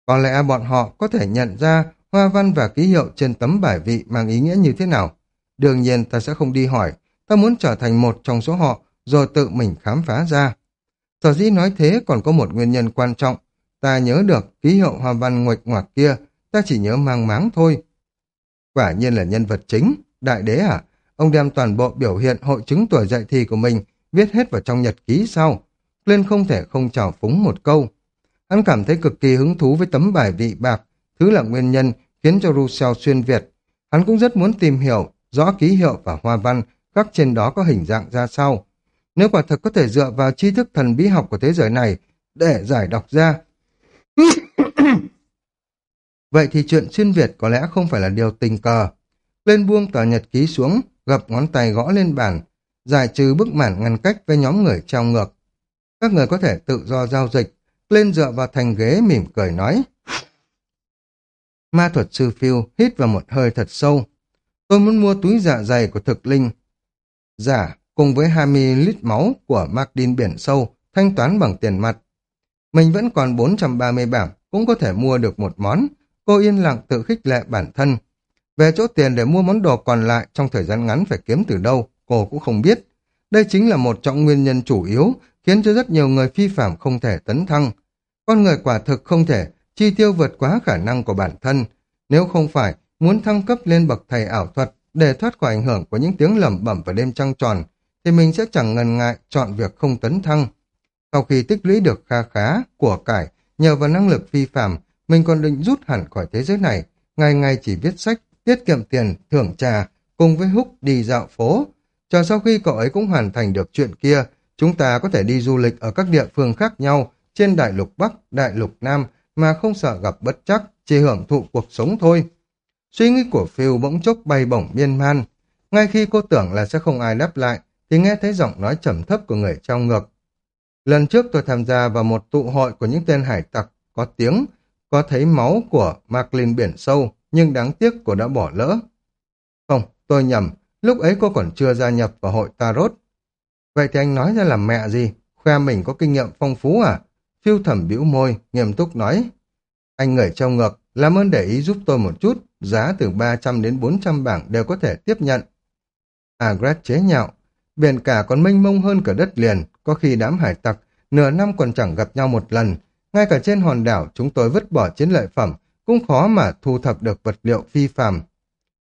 Có lẽ bọn họ có thể nhận ra hoa văn và ký hiệu trên tấm bài vị mang ý nghĩa như thế nào. Đương nhiên ta sẽ không đi hỏi, ta muốn trở thành một trong số họ rồi tự mình khám phá ra. Sở dĩ nói thế còn có một nguyên nhân quan trọng, ta nhớ được ký hiệu hoa văn nguệch ngoạc kia, ta chỉ nhớ mang máng thôi. Quả nhiên là nhân vật chính, đại đế à? Ông đem toàn bộ biểu hiện hội chứng tuổi dậy thì của mình viết hết vào trong nhật ký sau. Lên không thể không trào phúng một câu. Hắn cảm thấy cực kỳ hứng thú với tấm bài vị bạc, thứ là nguyên nhân khiến cho Rousseau xuyên Việt. Hắn cũng rất muốn tìm hiểu rõ ký hiệu và hoa văn các trên đó có hình dạng ra sao. Nếu quả thật có thể dựa vào tri thức thần bí học của thế giới này để giải đọc ra, Vậy thì chuyện xuyên Việt có lẽ không phải là điều tình cờ. Lên buông tờ nhật ký xuống, gập ngón tay gõ lên bàn, giải trừ bức màn ngăn cách với nhóm người trao ngược. Các người có thể tự do giao dịch, lên dựa vào thành ghế mỉm cười nói. Ma thuật sư phiêu hít vào một hơi thật sâu. Tôi muốn mua túi dạ dày của thực linh. Giả, cùng với 20 lít máu của Martin biển sâu, thanh toán bằng tiền mặt. Mình vẫn còn 430 bảng, cũng có thể mua được một món. Cô yên lặng tự khích lệ bản thân. Về chỗ tiền để mua món đồ còn lại trong thời gian ngắn phải kiếm từ đâu, cô cũng không biết. Đây chính là một trong nguyên nhân chủ yếu khiến cho rất nhiều người phi phạm không thể tấn thăng. Con người quả thực không thể chi tiêu vượt quá khả năng của bản thân. Nếu không phải muốn thăng cấp lên bậc thầy ảo thuật để thoát khỏi ảnh hưởng của những tiếng lẩm bẩm vào đêm trăng tròn, thì mình sẽ chẳng ngần ngại chọn việc không tấn thăng. Sau khi tích lũy được kha khá, của cải, nhờ vào năng lực phi phạm, mình còn định rút hẳn khỏi thế giới này, ngày ngày chỉ viết sách, tiết kiệm tiền, thưởng trà, cùng với Húc đi dạo phố. chờ sau khi cậu ấy cũng hoàn thành được chuyện kia, chúng ta có thể đi du lịch ở các địa phương khác nhau, trên đại lục Bắc, đại lục Nam, mà không sợ gặp bất chắc, chỉ hưởng thụ cuộc sống thôi. Suy nghĩ của Phil bỗng chốc bay bổng biên man. Ngay khi cô tưởng là sẽ không ai đáp lại, thì nghe thấy giọng nói trầm thấp của người trong ngược. Lần trước tôi tham gia vào một tụ hội của những tên hải tặc có tiếng, có thấy máu của Marklin biển sâu, nhưng đáng tiếc cô đã bỏ lỡ. Không, tôi nhầm, lúc ấy cô còn chưa gia nhập vào hội Tarot. Vậy thì anh nói ra làm mẹ gì? Khoe mình có kinh nghiệm phong phú à? Phiêu thẩm bĩu môi, nghiêm túc nói. Anh người trong ngược, làm ơn để ý giúp tôi một chút, giá từ 300 đến 400 bảng đều có thể tiếp nhận. Agret chế nhạo, biển cả còn mênh mông hơn cả đất liền, có khi đám hải tặc, nửa năm còn chẳng gặp nhau một lần. Ngay cả trên hòn đảo chúng tôi vứt bỏ chiến lợi phẩm, cũng khó mà thu thập được vật liệu phi phàm.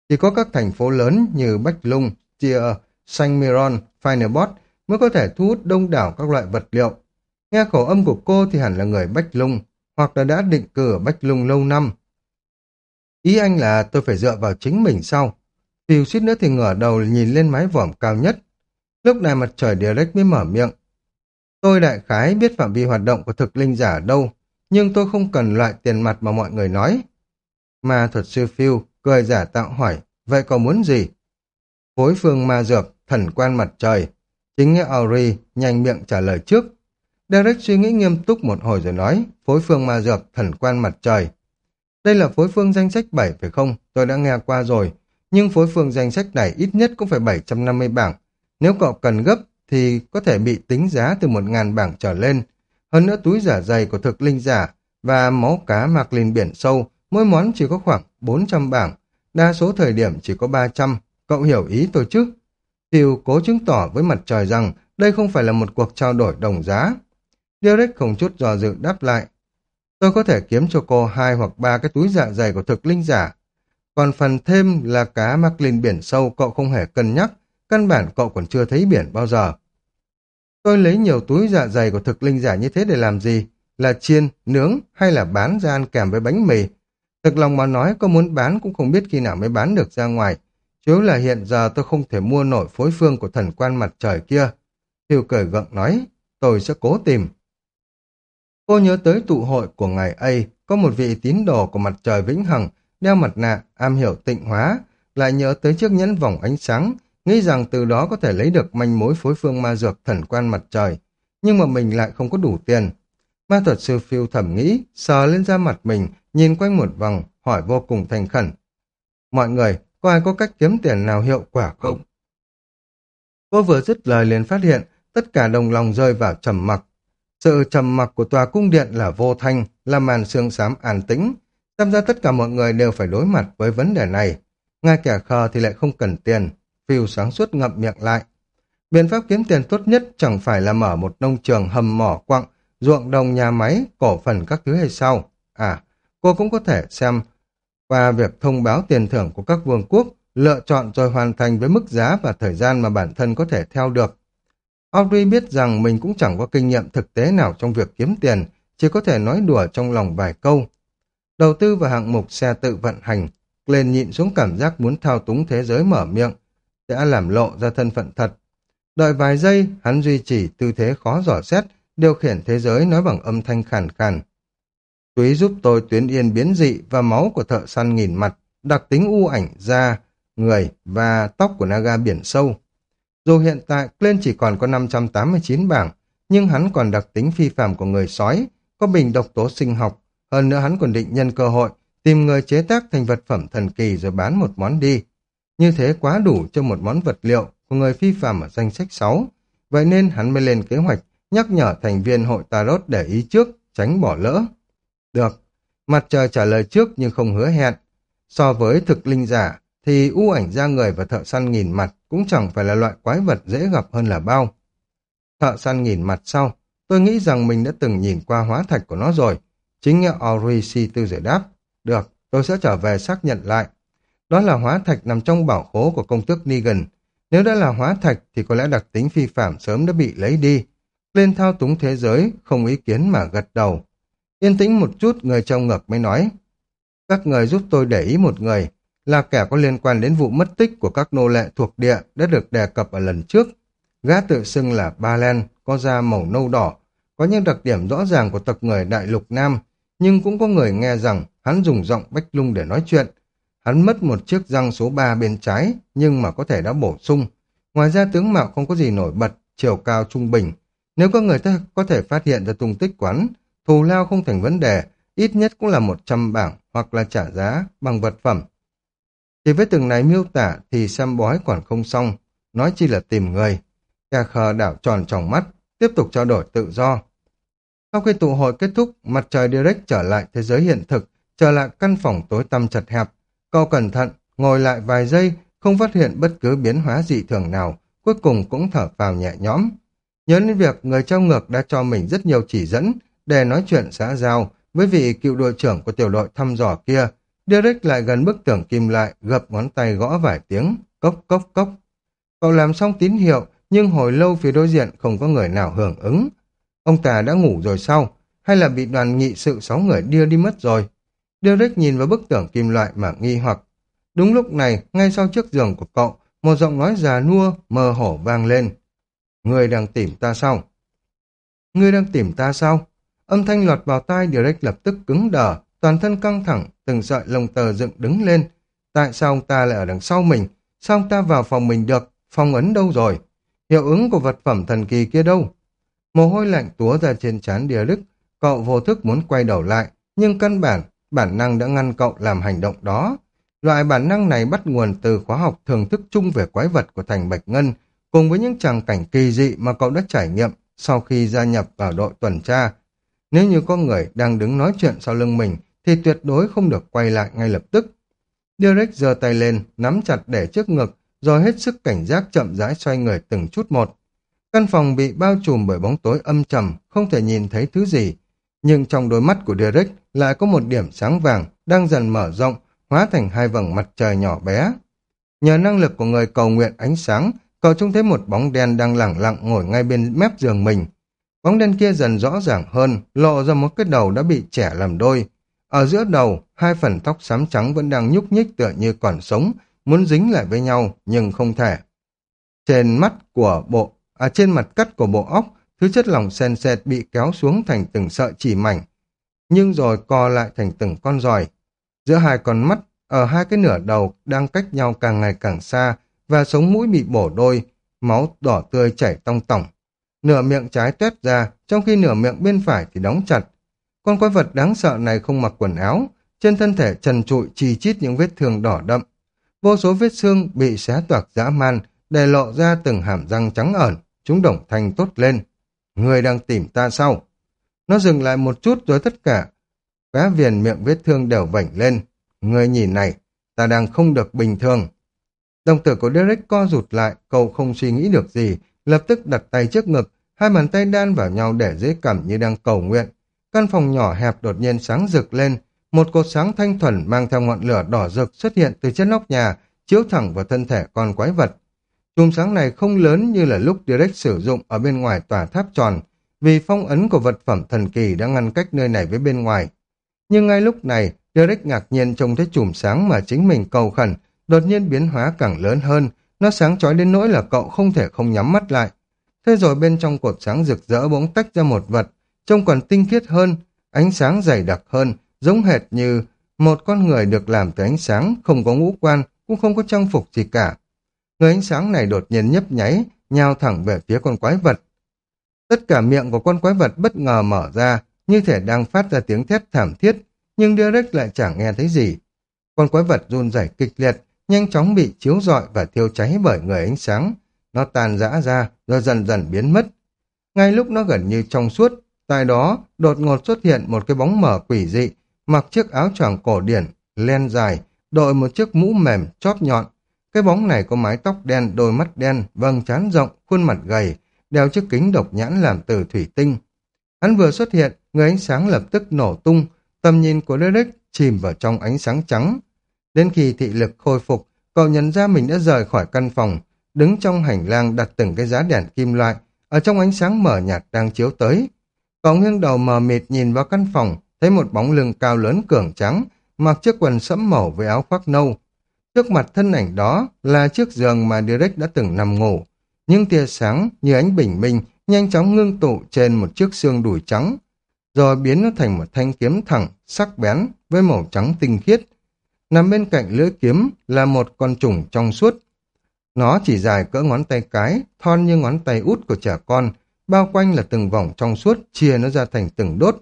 Chỉ có các thành phố lớn như Bách Lung, Tier, Saint Miron, Finebot mới có thể thu hút đông đảo các loại vật liệu. Nghe khẩu âm của cô thì hẳn là người Bách Lung, hoặc là đã định cư ở Bách Lung lâu năm. Ý anh là tôi phải dựa vào chính mình sau. Phiêu suýt nữa thì ngửa đầu nhìn lên mái vòm cao nhất. Lúc này mặt trời direct mới mở miệng. Tôi đại khái biết phạm vi hoạt động của thực linh giả ở đâu, nhưng tôi không cần loại tiền mặt mà mọi người nói. Mà thuật sư Phiêu cười giả tạo hỏi, vậy có muốn gì? Phối phương ma dược, thần quan mặt trời. Chính nghĩa Auri nhanh miệng trả lời trước. Derek suy nghĩ nghiêm túc một hồi rồi nói, phối phương ma dược, thần quan mặt trời. Đây là phối phương danh sách 7 phải không? Tôi đã nghe qua rồi. Nhưng phối phương danh sách này ít nhất cũng phải 750 bảng. Nếu cậu cần gấp thì có thể bị tính giá từ 1.000 bảng trở lên. Hơn nữa túi giả dày của thực linh giả và máu cá mạc lên biển sâu, mỗi món chỉ có khoảng 400 bảng. Đa số thời điểm chỉ có 300. Cậu hiểu ý tôi chứ? Thiều cố chứng tỏ với mặt trời rằng đây không phải là một cuộc trao đổi đồng giá. Derek không chút dò dự đáp lại. Tôi có thể kiếm cho cô hai hoặc ba cái túi dạ dày của thực linh giả. Còn phần thêm là cá mắc lên biển sâu cậu không hề cân nhắc, căn bản cậu còn chưa thấy biển bao giờ. Tôi lấy nhiều túi dạ dày của thực linh giả như thế để làm gì? Là chiên, nướng hay là bán ra ăn kèm với bánh mì? Thực lòng mà nói có muốn bán cũng không biết khi nào mới bán được ra ngoài. Chứ là hiện giờ tôi không thể mua nổi phối phương của thần quan mặt trời kia. Hiếu cười gượng nói, tôi sẽ cố tìm. Cô nhớ tới tụ hội của ngày ấy, có một vị tín đồ của mặt trời vĩnh hằng, đeo mặt nạ, am hiểu tịnh hóa, lại nhớ tới chiếc nhẫn vòng ánh sáng, nghĩ rằng từ đó có thể lấy được manh mối phối phương ma dược thần quan mặt trời. Nhưng mà mình lại không có đủ tiền. Ma thuật sư phiêu thẩm nghĩ, sờ lên da mặt mình, nhìn quanh một vòng, hỏi vô cùng thành khẩn. Mọi người, có ai có cách kiếm tiền nào hiệu quả không? Cô vừa dứt lời liền phát hiện, tất cả đồng lòng rơi vào trầm mặc. Sự trầm mặc của tòa cung điện là vô thanh, là màn sương xám an tĩnh. Tham ra tất cả mọi người đều phải đối mặt với vấn đề này. Ngay kẻ khờ thì lại không cần tiền. Phiêu sáng suốt ngậm miệng lại. Biện pháp kiếm tiền tốt nhất chẳng phải là mở một nông trường hầm mỏ quặng, ruộng đồng nhà máy, cổ phần các thứ hay sao. À, cô cũng có thể xem qua việc thông báo tiền thưởng của các vương quốc, lựa chọn rồi hoàn thành với mức giá và thời gian mà bản thân có thể theo được. Audrey biết rằng mình cũng chẳng có kinh nghiệm thực tế nào trong việc kiếm tiền, chỉ có thể nói đùa trong lòng vài câu. Đầu tư vào hạng mục xe tự vận hành, Glenn nhịn xuống cảm giác muốn thao túng thế giới mở miệng, sẽ làm lộ ra thân phận thật. Đợi vài giây, hắn duy trì tư thế khó dò xét, điều khiển thế giới nói bằng âm thanh khàn khàn. Túy giúp tôi tuyến yên biến dị và máu của thợ săn nghìn mặt, đặc tính u ảnh da, người và tóc của Naga biển sâu. Dù hiện tại Glenn chỉ còn có 589 bảng, nhưng hắn còn đặc tính phi phạm của người sói, có bình độc tố sinh học, hơn nữa hắn còn định nhân cơ hội tìm người chế tác thành vật phẩm thần kỳ rồi bán một món đi. Như thế quá đủ cho một món vật liệu của người phi phạm ở danh sách 6, vậy nên hắn mới lên kế hoạch nhắc nhở thành viên hội Tarot để ý trước, tránh bỏ lỡ. Được, mặt trời trả lời trước nhưng không hứa hẹn. So với thực linh giả, thì u ảnh ra người và thợ săn nghìn mặt cũng chẳng phải là loại quái vật dễ gặp hơn là bao. Thợ săn nghìn mặt sau, tôi nghĩ rằng mình đã từng nhìn qua hóa thạch của nó rồi. Chính nghĩa Ori si tư giải đáp. Được, tôi sẽ trở về xác nhận lại. Đó là hóa thạch nằm trong bảo khố của công tước Negan. Nếu đã là hóa thạch thì có lẽ đặc tính phi phạm sớm đã bị lấy đi. Lên thao túng thế giới, không ý kiến mà gật đầu. Yên tĩnh một chút, người trong ngực mới nói. Các người giúp tôi để ý một người là kẻ có liên quan đến vụ mất tích của các nô lệ thuộc địa đã được đề cập ở lần trước. Gã tự xưng là Ba Len, có da màu nâu đỏ, có những đặc điểm rõ ràng của tộc người Đại Lục Nam, nhưng cũng có người nghe rằng hắn dùng giọng bách lung để nói chuyện. Hắn mất một chiếc răng số 3 bên trái, nhưng mà có thể đã bổ sung. Ngoài ra tướng mạo không có gì nổi bật, chiều cao trung bình. Nếu có người ta có thể phát hiện ra tung tích quán, thù lao không thành vấn đề, ít nhất cũng là 100 bảng hoặc là trả giá bằng vật phẩm. Chỉ với từng này miêu tả thì xem bói còn không xong, nói chi là tìm người. Kẻ khờ đảo tròn tròng mắt, tiếp tục trao đổi tự do. Sau khi tụ hội kết thúc, mặt trời direct trở lại thế giới hiện thực, trở lại căn phòng tối tăm chật hẹp. Cậu cẩn thận, ngồi lại vài giây, không phát hiện bất cứ biến hóa dị thường nào, cuối cùng cũng thở vào nhẹ nhõm. Nhớ đến việc người trao ngược đã cho mình rất nhiều chỉ dẫn để nói chuyện xã giao với vị cựu đội trưởng của tiểu đội thăm dò kia. Derek lại gần bức tường kim lại, gập ngón tay gõ vài tiếng, cốc cốc cốc. Cậu làm xong tín hiệu, nhưng hồi lâu phía đối diện không có người nào hưởng ứng. Ông ta đã ngủ rồi sao? Hay là bị đoàn nghị sự sáu người đưa đi mất rồi? Derek nhìn vào bức tường kim loại mà nghi hoặc. Đúng lúc này, ngay sau chiếc giường của cậu, một giọng nói già nua, mơ hổ vang lên. Người đang tìm ta sao? Người đang tìm ta sao? Âm thanh lọt vào tai Derek lập tức cứng đờ, toàn thân căng thẳng, từng sợi lông tờ dựng đứng lên. Tại sao ông ta lại ở đằng sau mình? Sao ông ta vào phòng mình được? Phòng ấn đâu rồi? Hiệu ứng của vật phẩm thần kỳ kia đâu? Mồ hôi lạnh túa ra trên trán Derek, cậu vô thức muốn quay đầu lại, nhưng căn bản, bản năng đã ngăn cậu làm hành động đó. Loại bản năng này bắt nguồn từ khóa học thường thức chung về quái vật của Thành Bạch Ngân, cùng với những tràng cảnh kỳ dị mà cậu đã trải nghiệm sau khi gia nhập vào đội tuần tra. Nếu như có người đang đứng nói chuyện sau lưng mình, thì tuyệt đối không được quay lại ngay lập tức. Derek giơ tay lên, nắm chặt để trước ngực, rồi hết sức cảnh giác chậm rãi xoay người từng chút một. Căn phòng bị bao trùm bởi bóng tối âm trầm, không thể nhìn thấy thứ gì. Nhưng trong đôi mắt của Derek lại có một điểm sáng vàng đang dần mở rộng, hóa thành hai vầng mặt trời nhỏ bé. Nhờ năng lực của người cầu nguyện ánh sáng, cậu trông thấy một bóng đen đang lẳng lặng ngồi ngay bên mép giường mình. Bóng đen kia dần rõ ràng hơn, lộ ra một cái đầu đã bị trẻ làm đôi. Ở giữa đầu, hai phần tóc xám trắng vẫn đang nhúc nhích tựa như còn sống, muốn dính lại với nhau nhưng không thể. Trên mắt của bộ, à trên mặt cắt của bộ óc, thứ chất lỏng sen sệt bị kéo xuống thành từng sợi chỉ mảnh, nhưng rồi co lại thành từng con giòi. Giữa hai con mắt, ở hai cái nửa đầu đang cách nhau càng ngày càng xa và sống mũi bị bổ đôi, máu đỏ tươi chảy tong tỏng. Nửa miệng trái tuét ra, trong khi nửa miệng bên phải thì đóng chặt. Con quái vật đáng sợ này không mặc quần áo, trên thân thể trần trụi chi chít những vết thương đỏ đậm. Vô số vết xương bị xé toạc dã man, để lộ ra từng hàm răng trắng ẩn, chúng đồng thanh tốt lên. Người đang tìm ta sau Nó dừng lại một chút rồi tất cả. Cá viền miệng vết thương đều vảnh lên. Người nhìn này, ta đang không được bình thường. Đồng tử của Derek co rụt lại, cậu không suy nghĩ được gì, lập tức đặt tay trước ngực, hai bàn tay đan vào nhau để dễ cảm như đang cầu nguyện. Căn phòng nhỏ hẹp đột nhiên sáng rực lên, một cột sáng thanh thuần mang theo ngọn lửa đỏ rực xuất hiện từ trên nóc nhà, chiếu thẳng vào thân thể con quái vật. Chùm sáng này không lớn như là lúc Direct sử dụng ở bên ngoài tòa tháp tròn, vì phong ấn của vật phẩm thần kỳ đã ngăn cách nơi này với bên ngoài. Nhưng ngay lúc này, Direct ngạc nhiên trông thấy chùm sáng mà chính mình cầu khẩn, đột nhiên biến hóa càng lớn hơn, nó sáng chói đến nỗi là cậu không thể không nhắm mắt lại. Thế rồi bên trong cột sáng rực rỡ bỗng tách ra một vật, trông còn tinh khiết hơn, ánh sáng dày đặc hơn, giống hệt như một con người được làm từ ánh sáng, không có ngũ quan, cũng không có trang phục gì cả. Người ánh sáng này đột nhiên nhấp nháy, nhào thẳng về phía con quái vật. Tất cả miệng của con quái vật bất ngờ mở ra, như thể đang phát ra tiếng thét thảm thiết, nhưng Derek lại chẳng nghe thấy gì. Con quái vật run rẩy kịch liệt, nhanh chóng bị chiếu rọi và thiêu cháy bởi người ánh sáng. Nó tàn rã ra, rồi dần dần biến mất. Ngay lúc nó gần như trong suốt, tại đó đột ngột xuất hiện một cái bóng mở quỷ dị, mặc chiếc áo choàng cổ điển, len dài, đội một chiếc mũ mềm, chóp nhọn. Cái bóng này có mái tóc đen, đôi mắt đen, vầng trán rộng, khuôn mặt gầy, đeo chiếc kính độc nhãn làm từ thủy tinh. Hắn vừa xuất hiện, người ánh sáng lập tức nổ tung, tầm nhìn của Derek chìm vào trong ánh sáng trắng. Đến khi thị lực khôi phục, cậu nhận ra mình đã rời khỏi căn phòng, đứng trong hành lang đặt từng cái giá đèn kim loại, ở trong ánh sáng mở nhạt đang chiếu tới. Cậu nghiêng đầu mờ mịt nhìn vào căn phòng, thấy một bóng lưng cao lớn cường trắng, mặc chiếc quần sẫm màu với áo khoác nâu. Trước mặt thân ảnh đó là chiếc giường mà Direct đã từng nằm ngủ. Nhưng tia sáng như ánh bình minh nhanh chóng ngưng tụ trên một chiếc xương đùi trắng, rồi biến nó thành một thanh kiếm thẳng, sắc bén, với màu trắng tinh khiết. Nằm bên cạnh lưỡi kiếm là một con trùng trong suốt. Nó chỉ dài cỡ ngón tay cái, thon như ngón tay út của trẻ con, bao quanh là từng vòng trong suốt, chia nó ra thành từng đốt.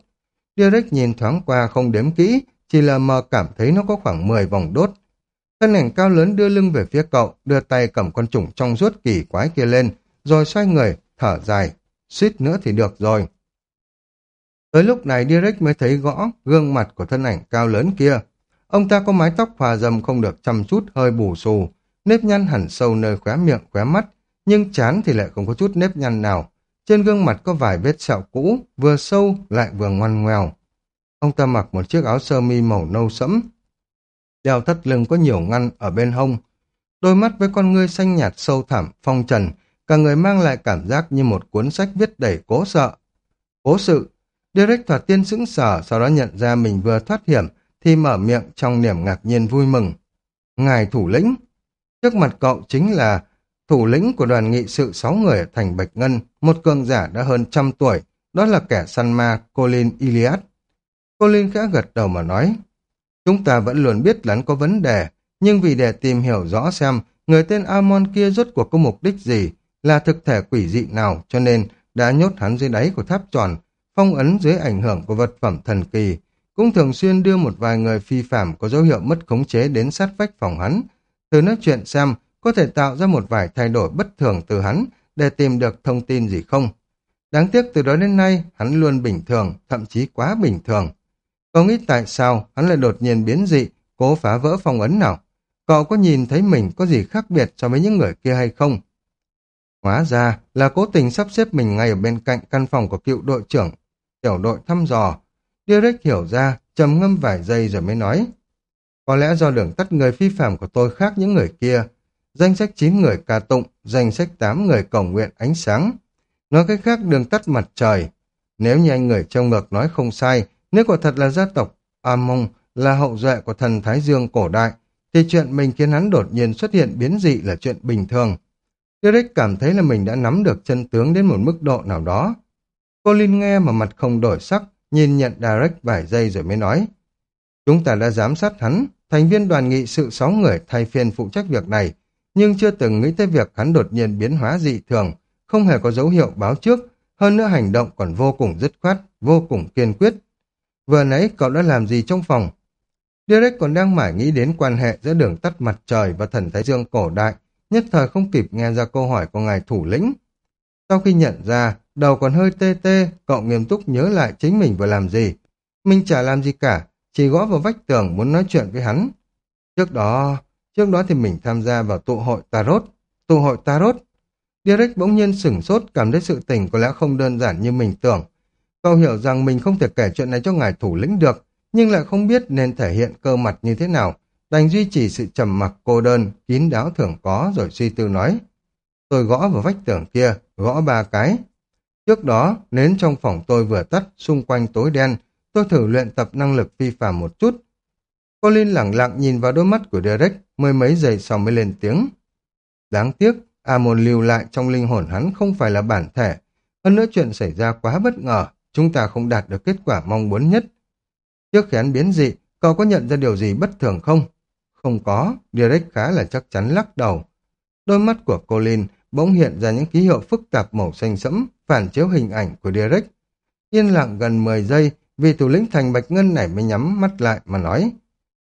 Derek nhìn thoáng qua không đếm kỹ, chỉ là mờ cảm thấy nó có khoảng 10 vòng đốt. Thân ảnh cao lớn đưa lưng về phía cậu, đưa tay cầm con trùng trong suốt kỳ quái kia lên, rồi xoay người, thở dài, suýt nữa thì được rồi. Tới lúc này Direct mới thấy gõ gương mặt của thân ảnh cao lớn kia. Ông ta có mái tóc hòa dầm không được chăm chút hơi bù xù, nếp nhăn hẳn sâu nơi khóe miệng khóe mắt, nhưng chán thì lại không có chút nếp nhăn nào. Trên gương mặt có vài vết sẹo cũ, vừa sâu lại vừa ngoằn ngoèo. Ông ta mặc một chiếc áo sơ mi màu nâu sẫm, đeo thắt lưng có nhiều ngăn ở bên hông. Đôi mắt với con ngươi xanh nhạt sâu thẳm, phong trần, cả người mang lại cảm giác như một cuốn sách viết đầy cố sợ. Cố sự, Derek thoạt tiên sững sờ, sau đó nhận ra mình vừa thoát hiểm, thì mở miệng trong niềm ngạc nhiên vui mừng. Ngài thủ lĩnh, trước mặt cậu chính là thủ lĩnh của đoàn nghị sự sáu người ở thành Bạch Ngân, một cường giả đã hơn trăm tuổi, đó là kẻ săn ma Colin Iliad. Colin khẽ gật đầu mà nói, chúng ta vẫn luôn biết lắn có vấn đề, nhưng vì để tìm hiểu rõ xem người tên Amon kia rốt cuộc có mục đích gì, là thực thể quỷ dị nào cho nên đã nhốt hắn dưới đáy của tháp tròn, phong ấn dưới ảnh hưởng của vật phẩm thần kỳ, cũng thường xuyên đưa một vài người phi phạm có dấu hiệu mất khống chế đến sát vách phòng hắn, thử nói chuyện xem có thể tạo ra một vài thay đổi bất thường từ hắn để tìm được thông tin gì không. Đáng tiếc từ đó đến nay hắn luôn bình thường, thậm chí quá bình thường. Cậu nghĩ tại sao hắn lại đột nhiên biến dị, cố phá vỡ phong ấn nào? Cậu có nhìn thấy mình có gì khác biệt so với những người kia hay không? Hóa ra là cố tình sắp xếp mình ngay ở bên cạnh căn phòng của cựu đội trưởng, tiểu đội thăm dò. Derek hiểu ra, trầm ngâm vài giây rồi mới nói. Có lẽ do đường tắt người phi phạm của tôi khác những người kia. Danh sách 9 người ca tụng, danh sách 8 người cầu nguyện ánh sáng. Nói cách khác đường tắt mặt trời. Nếu như anh người trong ngược nói không sai, nếu quả thật là gia tộc Amon là hậu duệ của thần Thái Dương cổ đại, thì chuyện mình khiến hắn đột nhiên xuất hiện biến dị là chuyện bình thường. Derek cảm thấy là mình đã nắm được chân tướng đến một mức độ nào đó. Colin nghe mà mặt không đổi sắc, nhìn nhận Derek vài giây rồi mới nói. Chúng ta đã giám sát hắn, thành viên đoàn nghị sự sáu người thay phiên phụ trách việc này, nhưng chưa từng nghĩ tới việc hắn đột nhiên biến hóa dị thường, không hề có dấu hiệu báo trước, hơn nữa hành động còn vô cùng dứt khoát, vô cùng kiên quyết. Vừa nãy cậu đã làm gì trong phòng? Derek còn đang mải nghĩ đến quan hệ giữa đường tắt mặt trời và thần Thái Dương cổ đại, nhất thời không kịp nghe ra câu hỏi của ngài thủ lĩnh. Sau khi nhận ra, đầu còn hơi tê tê, cậu nghiêm túc nhớ lại chính mình vừa làm gì. Mình chả làm gì cả, chỉ gõ vào vách tường muốn nói chuyện với hắn. Trước đó, trước đó thì mình tham gia vào tụ hội Tarot. Tụ hội Tarot. Derek bỗng nhiên sửng sốt cảm thấy sự tình có lẽ không đơn giản như mình tưởng. Cậu hiểu rằng mình không thể kể chuyện này cho ngài thủ lĩnh được, nhưng lại không biết nên thể hiện cơ mặt như thế nào đành duy trì sự trầm mặc cô đơn, kín đáo thường có rồi suy tư nói. Tôi gõ vào vách tường kia, gõ ba cái. Trước đó, nến trong phòng tôi vừa tắt, xung quanh tối đen, tôi thử luyện tập năng lực phi phàm một chút. Colin lặng lặng nhìn vào đôi mắt của Derek, mười mấy giây sau mới lên tiếng. Đáng tiếc, Amon lưu lại trong linh hồn hắn không phải là bản thể. Hơn nữa chuyện xảy ra quá bất ngờ, chúng ta không đạt được kết quả mong muốn nhất. Trước khi hắn biến dị, cậu có nhận ra điều gì bất thường không? Không có, Derek khá là chắc chắn lắc đầu. Đôi mắt của Colin bỗng hiện ra những ký hiệu phức tạp màu xanh sẫm, phản chiếu hình ảnh của Derek. Yên lặng gần 10 giây, vì thủ lĩnh thành Bạch Ngân này mới nhắm mắt lại mà nói.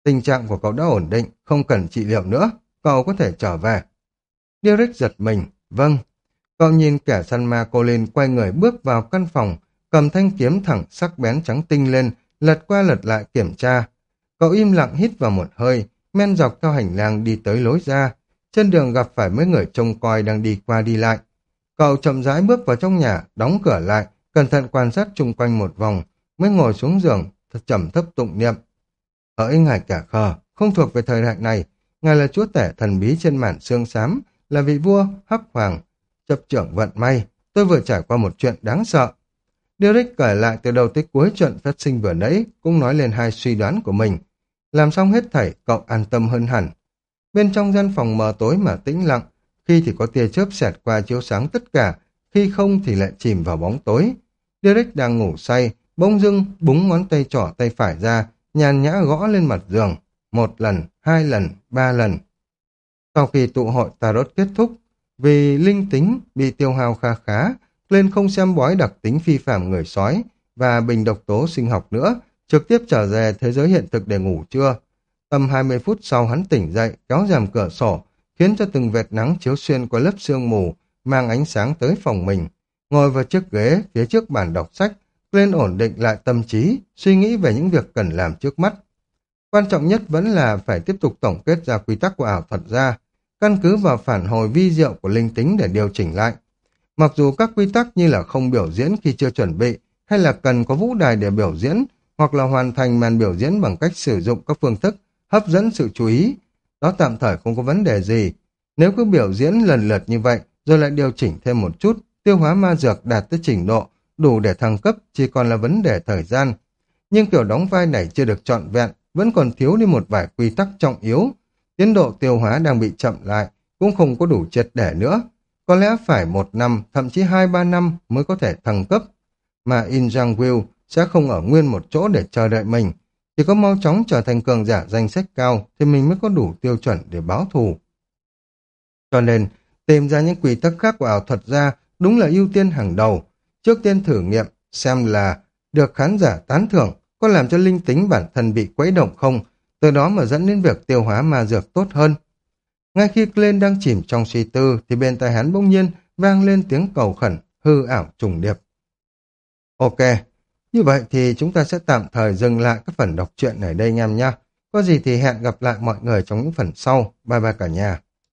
Tình trạng của cậu đã ổn định, không cần trị liệu nữa, cậu có thể trở về. Derek giật mình, vâng. Cậu nhìn kẻ săn ma cô lên quay người bước vào căn phòng, cầm thanh kiếm thẳng sắc bén trắng tinh lên, lật qua lật lại kiểm tra. Cậu im lặng hít vào một hơi, men dọc theo hành lang đi tới lối ra. Trên đường gặp phải mấy người trông coi đang đi qua đi lại. Cậu chậm rãi bước vào trong nhà, đóng cửa lại, cẩn thận quan sát chung quanh một vòng, mới ngồi xuống giường, thật trầm thấp tụng niệm. Ở ngài cả khờ, không thuộc về thời đại này, ngài là chúa tể thần bí trên mạn xương xám, là vị vua, hắc hoàng, chấp trưởng vận may. Tôi vừa trải qua một chuyện đáng sợ. Derek kể lại từ đầu tới cuối chuyện phát sinh vừa nãy, cũng nói lên hai suy đoán của mình. Làm xong hết thảy, cậu an tâm hơn hẳn. Bên trong gian phòng mờ tối mà tĩnh lặng, khi thì có tia chớp xẹt qua chiếu sáng tất cả, khi không thì lại chìm vào bóng tối. Derek đang ngủ say, bỗng dưng búng ngón tay trỏ tay phải ra, nhàn nhã gõ lên mặt giường. Một lần, hai lần, ba lần. Sau khi tụ hội Tarot kết thúc, vì linh tính bị tiêu hao kha khá, lên không xem bói đặc tính phi phạm người sói và bình độc tố sinh học nữa, trực tiếp trở về thế giới hiện thực để ngủ trưa. Tầm 20 phút sau hắn tỉnh dậy, kéo rèm cửa sổ, khiến cho từng vệt nắng chiếu xuyên qua lớp sương mù, mang ánh sáng tới phòng mình. Ngồi vào chiếc ghế phía trước bàn đọc sách, lên ổn định lại tâm trí, suy nghĩ về những việc cần làm trước mắt. Quan trọng nhất vẫn là phải tiếp tục tổng kết ra quy tắc của ảo thuật ra, căn cứ vào phản hồi vi diệu của linh tính để điều chỉnh lại. Mặc dù các quy tắc như là không biểu diễn khi chưa chuẩn bị, hay là cần có vũ đài để biểu diễn, hoặc là hoàn thành màn biểu diễn bằng cách sử dụng các phương thức hấp dẫn sự chú ý, đó tạm thời không có vấn đề gì. Nếu cứ biểu diễn lần lượt như vậy, rồi lại điều chỉnh thêm một chút, tiêu hóa ma dược đạt tới trình độ, đủ để thăng cấp, chỉ còn là vấn đề thời gian. Nhưng kiểu đóng vai này chưa được trọn vẹn, vẫn còn thiếu đi một vài quy tắc trọng yếu. Tiến độ tiêu hóa đang bị chậm lại, cũng không có đủ triệt để nữa. Có lẽ phải một năm, thậm chí hai ba năm mới có thể thăng cấp. Mà In Jang Will sẽ không ở nguyên một chỗ để chờ đợi mình. Chỉ có mau chóng trở thành cường giả danh sách cao thì mình mới có đủ tiêu chuẩn để báo thù. Cho nên, tìm ra những quy tắc khác của ảo thuật ra đúng là ưu tiên hàng đầu. Trước tiên thử nghiệm, xem là được khán giả tán thưởng, có làm cho linh tính bản thân bị quấy động không, từ đó mà dẫn đến việc tiêu hóa ma dược tốt hơn. Ngay khi Glenn đang chìm trong suy tư, thì bên tai hắn bỗng nhiên vang lên tiếng cầu khẩn, hư ảo trùng điệp. Ok, như vậy thì chúng ta sẽ tạm thời dừng lại các phần đọc truyện ở đây anh em nhé. Có gì thì hẹn gặp lại mọi người trong những phần sau. Bye bye cả nhà.